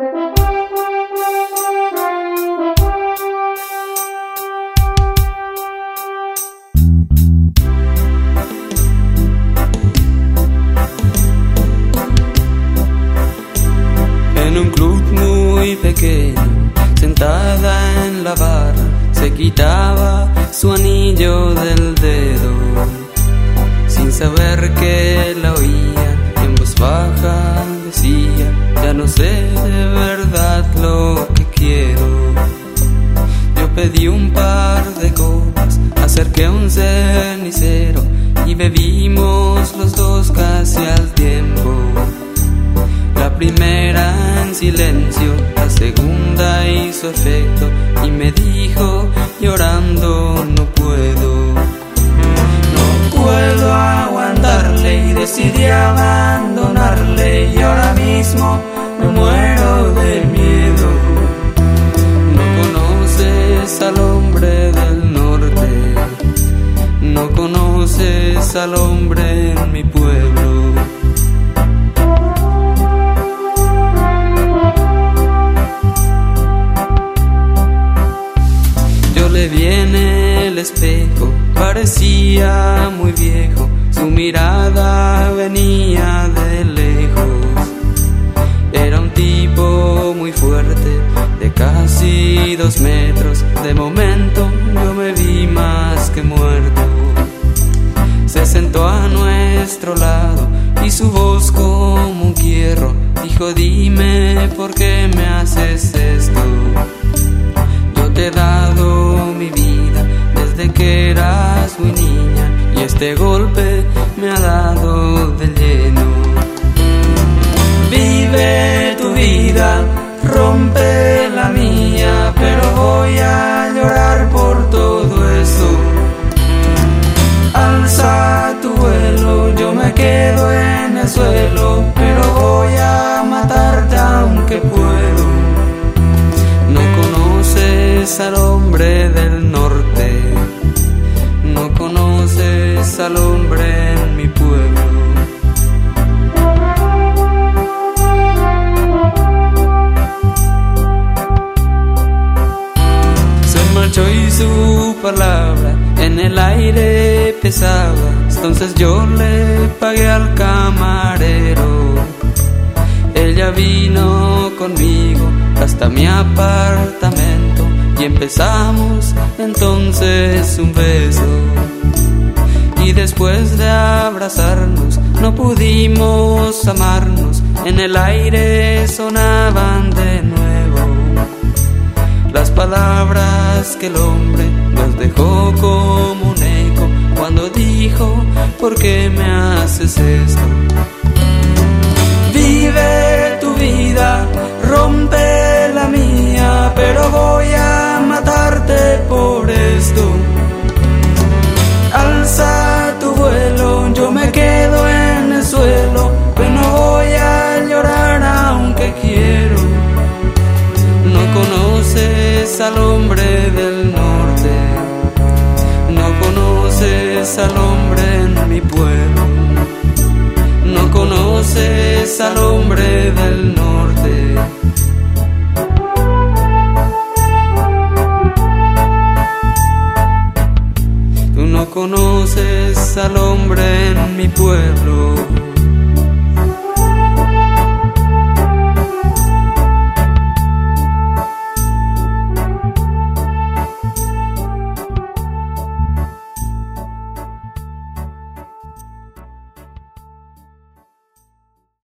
En un club muy pequeño, sentada en la barra, se quitaba su anillo del dedo, sin saber que la oía, baja decía, ya no sé de verdad lo que quiero. Yo pedí un par de copas, acerqué un cenicero y bebimos los dos casi al tiempo. La primera en silencio, la segunda hizo efecto y me dijo llorando no decidí abandonarle y ahora mismo me muero de miedo. No conoces al hombre del norte, no conoces al hombre en mi pueblo. Le vi en el espejo, parecía muy viejo, su mirada venía de lejos. Era un tipo muy fuerte, de casi dos metros, de momento yo me vi más que muerto. Se sentó a nuestro lado y su voz como un hierro dijo dime por qué me haces esto. Yo te he dado desde que eras muy niña y este golpe me ha dado de lleno. Vive tu vida, rompe la mía, pero voy a llorar por todo eso. Alza tu vuelo, yo me quedo en el suelo, pero voy a matarte aunque puedo. No conoces al hombre del conoces al hombre en mi pueblo. Se marchó y su palabra en el aire pesaba. Entonces yo le pagué al camarero. Ella vino conmigo hasta mi apartamento y empezamos entonces un beso. Y después de abrazarnos no pudimos amarnos, en el aire sonaban de nuevo las palabras que el hombre nos dejó como un eco cuando dijo, ¿por qué me haces esto? del norte, no conoces al hombre en mi pueblo, no conoces al hombre del norte. Tú no conoces al hombre en mi pueblo.